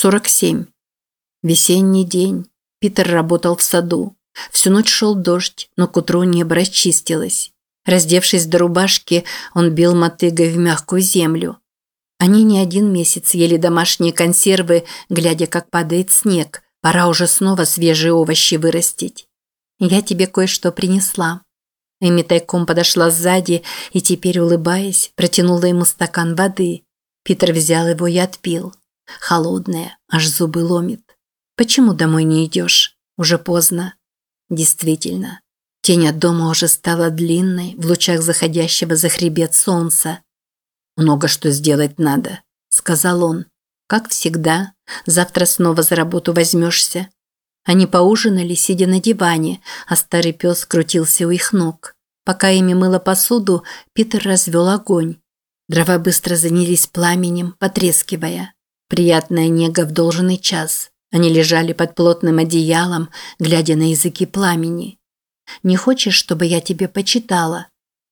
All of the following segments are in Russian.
47. Весенний день. Питер работал в саду. Всю ночь шел дождь, но к утру небо расчистилось. Раздевшись до рубашки, он бил мотыгой в мягкую землю. Они не один месяц ели домашние консервы, глядя, как падает снег. Пора уже снова свежие овощи вырастить. Я тебе кое-что принесла. Эми тайком подошла сзади и теперь, улыбаясь, протянула ему стакан воды. Питер взял его и отпил. Холодная, аж зубы ломит. Почему домой не идешь? Уже поздно. Действительно. Тень от дома уже стала длинной в лучах заходящего за хребет солнца. «Много что сделать надо», – сказал он. «Как всегда, завтра снова за работу возьмешься». Они поужинали, сидя на диване, а старый пес крутился у их ног. Пока ими мыла посуду, Питер развел огонь. Дрова быстро занялись пламенем, потрескивая. Приятная нега в должный час. Они лежали под плотным одеялом, глядя на языки пламени. «Не хочешь, чтобы я тебе почитала?»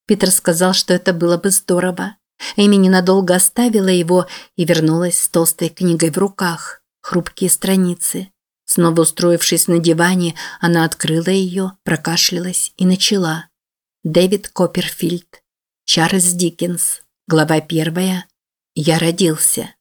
Питер сказал, что это было бы здорово. Эми ненадолго оставила его и вернулась с толстой книгой в руках. Хрупкие страницы. Снова устроившись на диване, она открыла ее, прокашлялась и начала. Дэвид Копперфильд. Чарльз Диккенс. Глава первая. Я родился.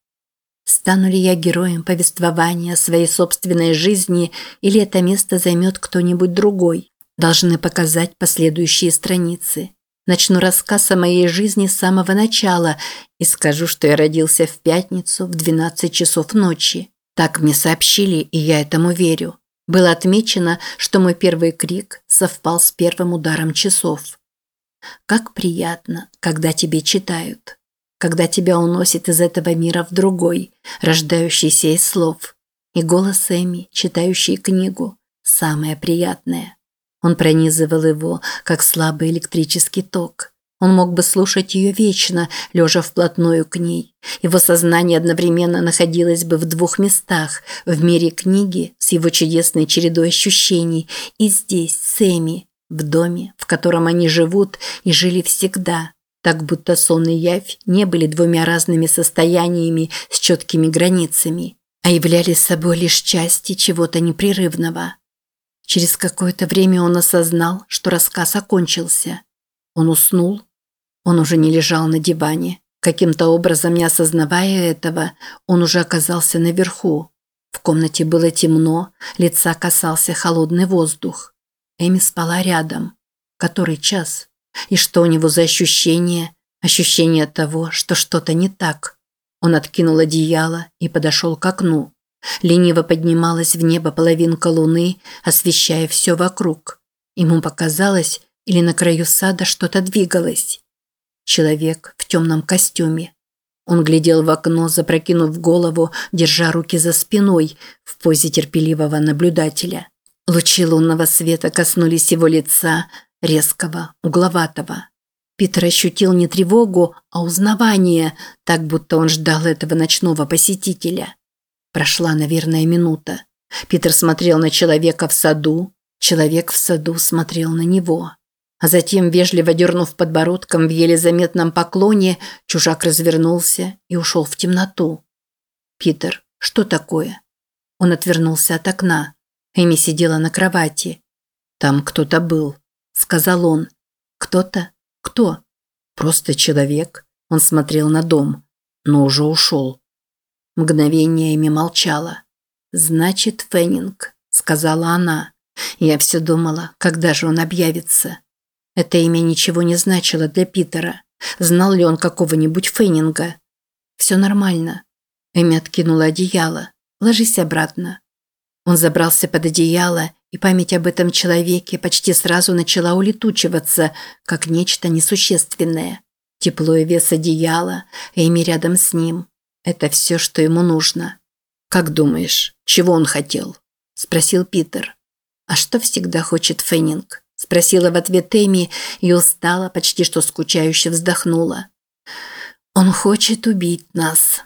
Стану ли я героем повествования о своей собственной жизни или это место займет кто-нибудь другой? Должны показать последующие страницы. Начну рассказ о моей жизни с самого начала и скажу, что я родился в пятницу в 12 часов ночи. Так мне сообщили, и я этому верю. Было отмечено, что мой первый крик совпал с первым ударом часов. Как приятно, когда тебе читают когда тебя уносит из этого мира в другой, рождающийся из слов. И голос Эми, читающий книгу, самое приятное. Он пронизывал его, как слабый электрический ток. Он мог бы слушать ее вечно, лежа вплотную к ней. Его сознание одновременно находилось бы в двух местах – в мире книги с его чудесной чередой ощущений и здесь, с Эми, в доме, в котором они живут и жили всегда, так будто сон и явь не были двумя разными состояниями с четкими границами, а являлись собой лишь части чего-то непрерывного. Через какое-то время он осознал, что рассказ окончился. Он уснул. Он уже не лежал на диване. Каким-то образом, не осознавая этого, он уже оказался наверху. В комнате было темно, лица касался холодный воздух. Эми спала рядом. Который час? И что у него за ощущение? Ощущение того, что что-то не так. Он откинул одеяло и подошел к окну. Лениво поднималась в небо половинка луны, освещая все вокруг. Ему показалось, или на краю сада что-то двигалось. Человек в темном костюме. Он глядел в окно, запрокинув голову, держа руки за спиной, в позе терпеливого наблюдателя. Лучи лунного света коснулись его лица, резкого, угловатого. Питер ощутил не тревогу, а узнавание, так будто он ждал этого ночного посетителя. Прошла, наверное, минута. Питер смотрел на человека в саду, человек в саду смотрел на него. А затем, вежливо дернув подбородком в еле заметном поклоне, чужак развернулся и ушел в темноту. «Питер, что такое?» Он отвернулся от окна. Эми сидела на кровати. Там кто-то был сказал он. Кто-то? Кто? Просто человек. Он смотрел на дом, но уже ушел. Мгновение Эми молчала. «Значит, Феннинг», – сказала она. Я все думала, когда же он объявится. Это имя ничего не значило для Питера. Знал ли он какого-нибудь Феннинга? «Все нормально». Эми откинула одеяло. «Ложись обратно». Он забрался под одеяло и память об этом человеке почти сразу начала улетучиваться, как нечто несущественное. Тепло и вес одеяла, Эми рядом с ним. Это все, что ему нужно. «Как думаешь, чего он хотел?» – спросил Питер. «А что всегда хочет Феннинг?» – спросила в ответ Эми и устала, почти что скучающе вздохнула. «Он хочет убить нас».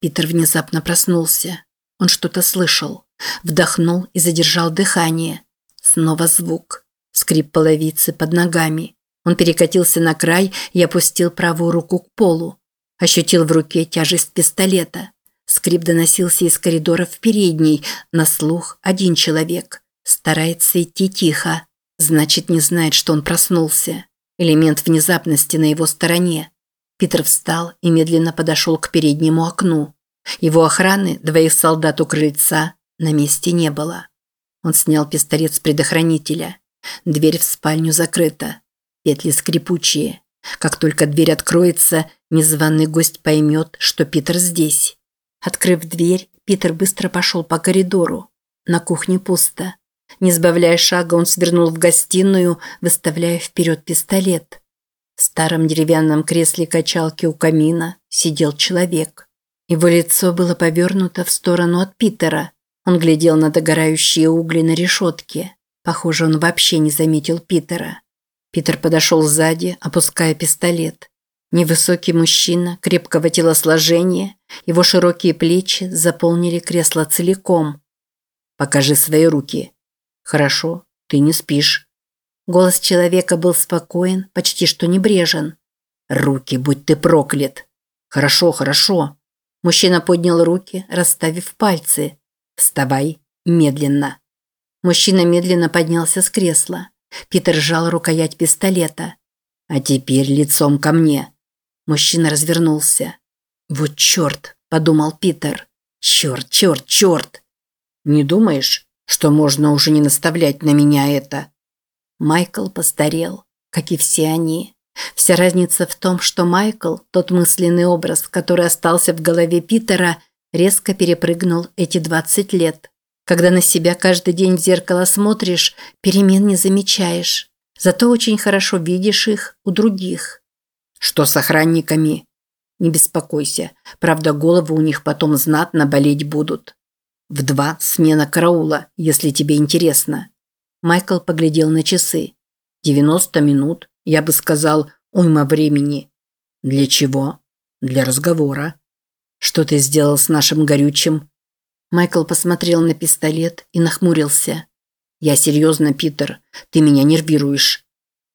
Питер внезапно проснулся. Он что-то слышал. Вдохнул и задержал дыхание. Снова звук. Скрип половицы под ногами. Он перекатился на край и опустил правую руку к полу. Ощутил в руке тяжесть пистолета. Скрип доносился из коридора в передней, на слух один человек. Старается идти тихо. Значит, не знает, что он проснулся. Элемент внезапности на его стороне. Питер встал и медленно подошел к переднему окну. Его охраны, двоих солдат у крыльца, на месте не было. Он снял пистолет с предохранителя. Дверь в спальню закрыта. Петли скрипучие. Как только дверь откроется, незваный гость поймет, что Питер здесь. Открыв дверь, Питер быстро пошел по коридору. На кухне пусто. Не сбавляя шага, он свернул в гостиную, выставляя вперед пистолет. В старом деревянном кресле качалки у камина сидел человек. Его лицо было повернуто в сторону от Питера. Он глядел на догорающие угли на решетке. Похоже, он вообще не заметил Питера. Питер подошел сзади, опуская пистолет. Невысокий мужчина, крепкого телосложения, его широкие плечи заполнили кресло целиком. «Покажи свои руки», «Хорошо, ты не спишь». Голос человека был спокоен, почти что небрежен. «Руки, будь ты проклят!» «Хорошо, хорошо». Мужчина поднял руки, расставив пальцы. «Вставай, медленно». Мужчина медленно поднялся с кресла. Питер сжал рукоять пистолета. «А теперь лицом ко мне». Мужчина развернулся. «Вот черт!» – подумал Питер. «Черт, черт, черт!» «Не думаешь?» что можно уже не наставлять на меня это. Майкл постарел, как и все они. Вся разница в том, что Майкл, тот мысленный образ, который остался в голове Питера, резко перепрыгнул эти 20 лет. Когда на себя каждый день в зеркало смотришь, перемен не замечаешь. Зато очень хорошо видишь их у других. Что с охранниками? Не беспокойся, правда головы у них потом знатно болеть будут. В два смена караула, если тебе интересно. Майкл поглядел на часы. Девяносто минут, я бы сказал, уйма времени. Для чего? Для разговора. Что ты сделал с нашим горючим? Майкл посмотрел на пистолет и нахмурился. Я серьезно, Питер, ты меня нервируешь.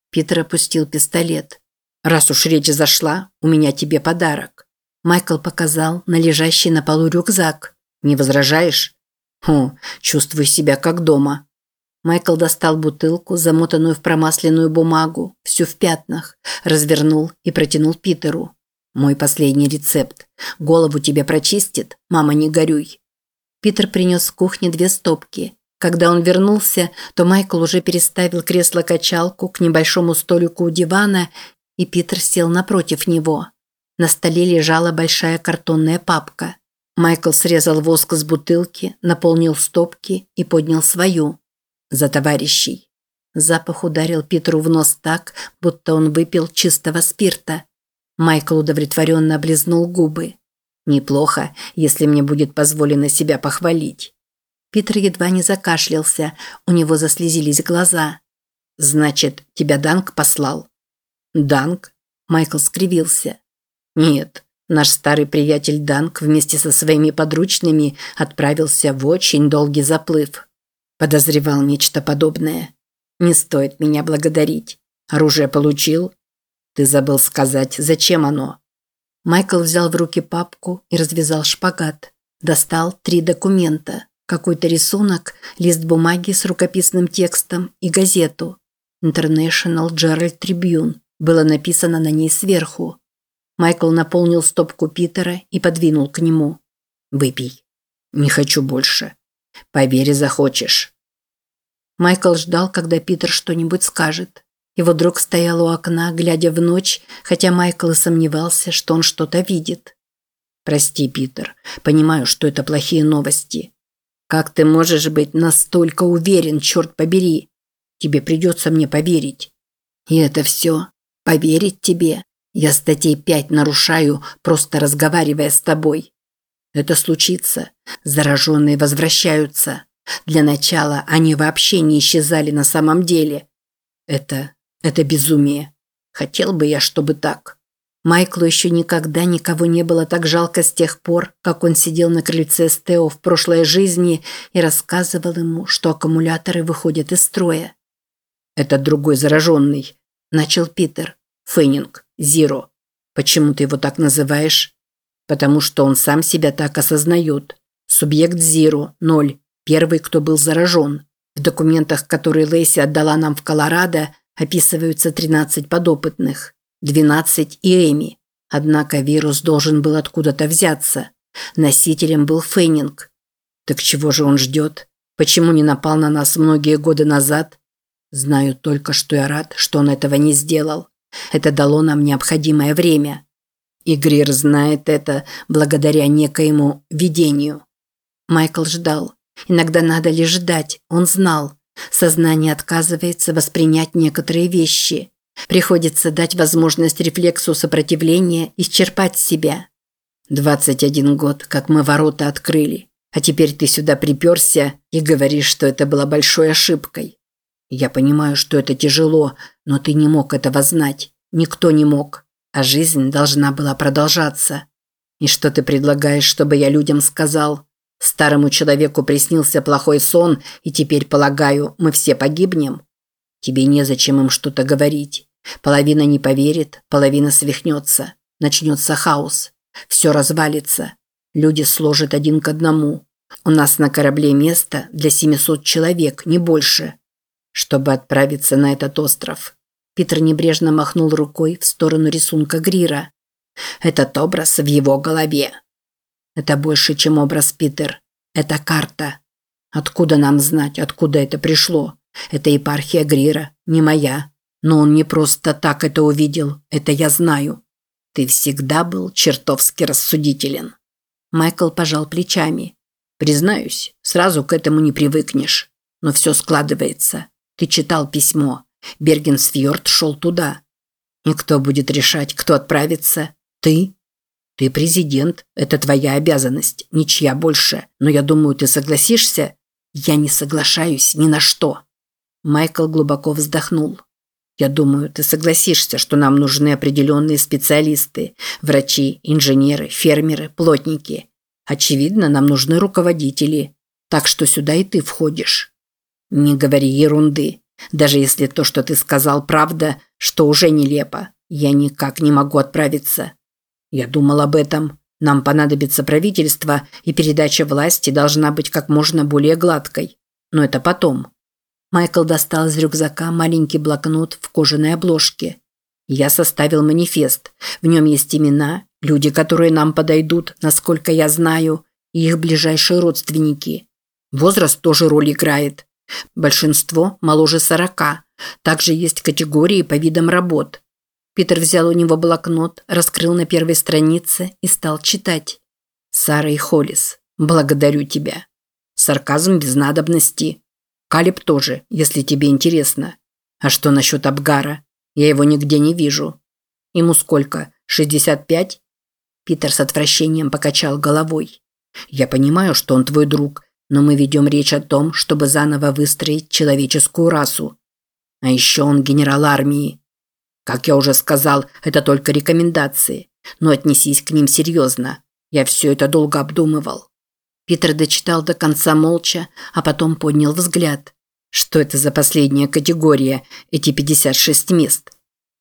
Питер опустил пистолет. Раз уж речь зашла, у меня тебе подарок. Майкл показал на лежащий на полу рюкзак. Не возражаешь? Хм, чувствую себя как дома. Майкл достал бутылку, замотанную в промасленную бумагу, всю в пятнах, развернул и протянул Питеру. Мой последний рецепт. Голову тебе прочистит, мама, не горюй. Питер принес с кухни две стопки. Когда он вернулся, то Майкл уже переставил кресло-качалку к небольшому столику у дивана, и Питер сел напротив него. На столе лежала большая картонная папка. Майкл срезал воск с бутылки, наполнил стопки и поднял свою. За товарищей. Запах ударил Питеру в нос так, будто он выпил чистого спирта. Майкл удовлетворенно облизнул губы. «Неплохо, если мне будет позволено себя похвалить». Питер едва не закашлялся, у него заслезились глаза. «Значит, тебя Данк послал?» «Данк?» Майкл скривился. «Нет, Наш старый приятель Данк вместе со своими подручными отправился в очень долгий заплыв. Подозревал нечто подобное. Не стоит меня благодарить. Оружие получил? Ты забыл сказать, зачем оно? Майкл взял в руки папку и развязал шпагат. Достал три документа. Какой-то рисунок, лист бумаги с рукописным текстом и газету. International Herald Tribune. Было написано на ней сверху. Майкл наполнил стопку Питера и подвинул к нему. «Выпей. Не хочу больше. Поверь, захочешь». Майкл ждал, когда Питер что-нибудь скажет. Его друг стоял у окна, глядя в ночь, хотя Майкл и сомневался, что он что-то видит. «Прости, Питер. Понимаю, что это плохие новости. Как ты можешь быть настолько уверен, черт побери? Тебе придется мне поверить. И это все? Поверить тебе? Я статей пять нарушаю, просто разговаривая с тобой. Это случится. Зараженные возвращаются. Для начала они вообще не исчезали на самом деле. Это... это безумие. Хотел бы я, чтобы так. Майклу еще никогда никого не было так жалко с тех пор, как он сидел на крыльце с Тео в прошлой жизни и рассказывал ему, что аккумуляторы выходят из строя. «Это другой зараженный», – начал Питер. «Феннинг. Зиро. Почему ты его так называешь? потому что он сам себя так осознает. Субъект Зиру – ноль, первый, кто был заражен. В документах, которые Лейси отдала нам в Колорадо, описываются 13 подопытных, 12 и Эми. Однако вирус должен был откуда-то взяться. Носителем был Феннинг. Так чего же он ждет? Почему не напал на нас многие годы назад? Знаю только, что я рад, что он этого не сделал. Это дало нам необходимое время. И Грир знает это благодаря некоему видению. Майкл ждал. Иногда надо лишь ждать, он знал. Сознание отказывается воспринять некоторые вещи. Приходится дать возможность рефлексу сопротивления исчерпать себя. 21 год, как мы ворота открыли. А теперь ты сюда приперся и говоришь, что это было большой ошибкой. Я понимаю, что это тяжело, но ты не мог этого знать. Никто не мог. А жизнь должна была продолжаться. И что ты предлагаешь, чтобы я людям сказал? Старому человеку приснился плохой сон, и теперь, полагаю, мы все погибнем? Тебе незачем им что-то говорить. Половина не поверит, половина свихнется. Начнется хаос. Все развалится. Люди сложат один к одному. У нас на корабле место для 700 человек, не больше. Чтобы отправиться на этот остров. Питер небрежно махнул рукой в сторону рисунка Грира. Этот образ в его голове. Это больше, чем образ Питер. Это карта. Откуда нам знать, откуда это пришло? Это епархия Грира, не моя. Но он не просто так это увидел, это я знаю. Ты всегда был чертовски рассудителен. Майкл пожал плечами. Признаюсь, сразу к этому не привыкнешь. Но все складывается. Ты читал письмо. Бергенсфьорд шел туда. И кто будет решать, кто отправится? Ты? Ты президент. Это твоя обязанность. Ничья больше. Но я думаю, ты согласишься? Я не соглашаюсь ни на что. Майкл глубоко вздохнул. Я думаю, ты согласишься, что нам нужны определенные специалисты – врачи, инженеры, фермеры, плотники. Очевидно, нам нужны руководители. Так что сюда и ты входишь. Не говори ерунды. Даже если то, что ты сказал, правда, что уже нелепо. Я никак не могу отправиться. Я думал об этом. Нам понадобится правительство, и передача власти должна быть как можно более гладкой. Но это потом. Майкл достал из рюкзака маленький блокнот в кожаной обложке. Я составил манифест. В нем есть имена, люди, которые нам подойдут, насколько я знаю, и их ближайшие родственники. Возраст тоже роль играет. Большинство моложе сорока. Также есть категории по видам работ. Питер взял у него блокнот, раскрыл на первой странице и стал читать. «Сара и Холлис, благодарю тебя». Сарказм без надобности. Калиб тоже, если тебе интересно. А что насчет Абгара? Я его нигде не вижу. Ему сколько? 65? Питер с отвращением покачал головой. Я понимаю, что он твой друг, но мы ведем речь о том, чтобы заново выстроить человеческую расу. А еще он генерал армии. Как я уже сказал, это только рекомендации, но отнесись к ним серьезно. Я все это долго обдумывал. Питер дочитал до конца молча, а потом поднял взгляд. Что это за последняя категория, эти 56 мест?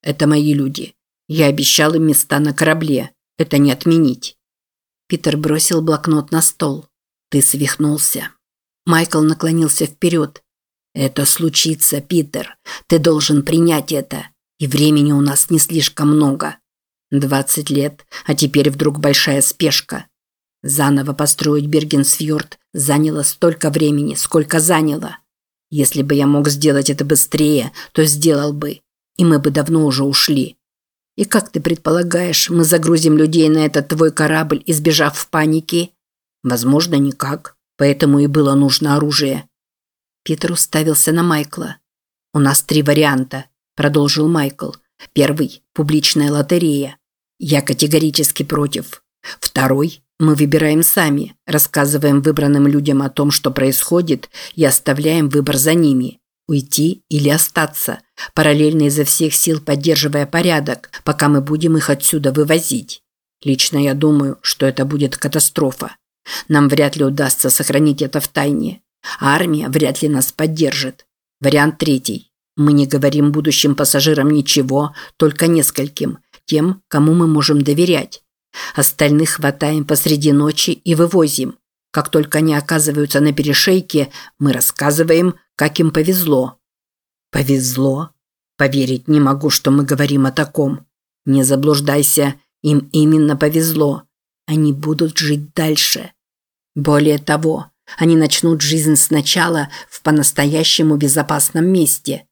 Это мои люди. Я обещал им места на корабле. Это не отменить. Питер бросил блокнот на стол. Ты свихнулся. Майкл наклонился вперед. Это случится, Питер. Ты должен принять это. И времени у нас не слишком много. Двадцать лет, а теперь вдруг большая спешка. Заново построить Бергенсфьорд заняло столько времени, сколько заняло. Если бы я мог сделать это быстрее, то сделал бы. И мы бы давно уже ушли. И как ты предполагаешь, мы загрузим людей на этот твой корабль, избежав в панике? Возможно, никак. Поэтому и было нужно оружие. Питер уставился на Майкла. «У нас три варианта», – продолжил Майкл. «Первый – публичная лотерея. Я категорически против. Второй мы выбираем сами, рассказываем выбранным людям о том, что происходит, и оставляем выбор за ними – уйти или остаться, параллельно изо всех сил поддерживая порядок, пока мы будем их отсюда вывозить. Лично я думаю, что это будет катастрофа. Нам вряд ли удастся сохранить это в тайне, армия вряд ли нас поддержит. Вариант третий. Мы не говорим будущим пассажирам ничего, только нескольким, тем, кому мы можем доверять. Остальных хватаем посреди ночи и вывозим. Как только они оказываются на перешейке, мы рассказываем, как им повезло. Повезло? Поверить не могу, что мы говорим о таком. Не заблуждайся, им именно повезло. Они будут жить дальше. Более того, они начнут жизнь сначала в по-настоящему безопасном месте.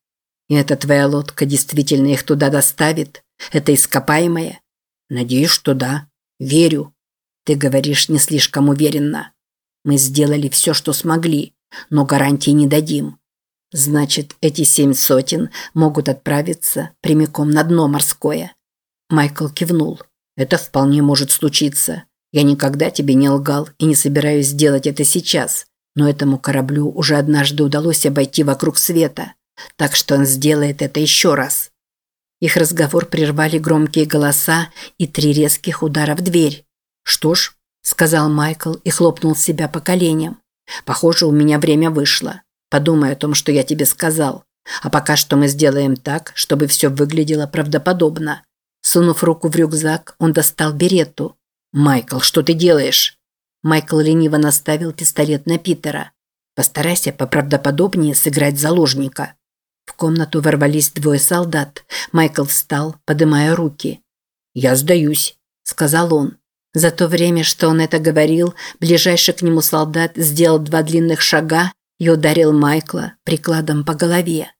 И эта твоя лодка действительно их туда доставит? Это ископаемое? Надеюсь, что да. Верю. Ты говоришь не слишком уверенно. Мы сделали все, что смогли, но гарантии не дадим. Значит, эти семь сотен могут отправиться прямиком на дно морское. Майкл кивнул. Это вполне может случиться. Я никогда тебе не лгал и не собираюсь сделать это сейчас. Но этому кораблю уже однажды удалось обойти вокруг света. Так что он сделает это еще раз. Их разговор прервали громкие голоса и три резких удара в дверь. «Что ж», – сказал Майкл и хлопнул себя по коленям. «Похоже, у меня время вышло. Подумай о том, что я тебе сказал. А пока что мы сделаем так, чтобы все выглядело правдоподобно». Сунув руку в рюкзак, он достал берету. «Майкл, что ты делаешь?» Майкл лениво наставил пистолет на Питера. «Постарайся поправдоподобнее сыграть заложника». В комнату ворвались двое солдат. Майкл встал, подымая руки. «Я сдаюсь», – сказал он. За то время, что он это говорил, ближайший к нему солдат сделал два длинных шага и ударил Майкла прикладом по голове.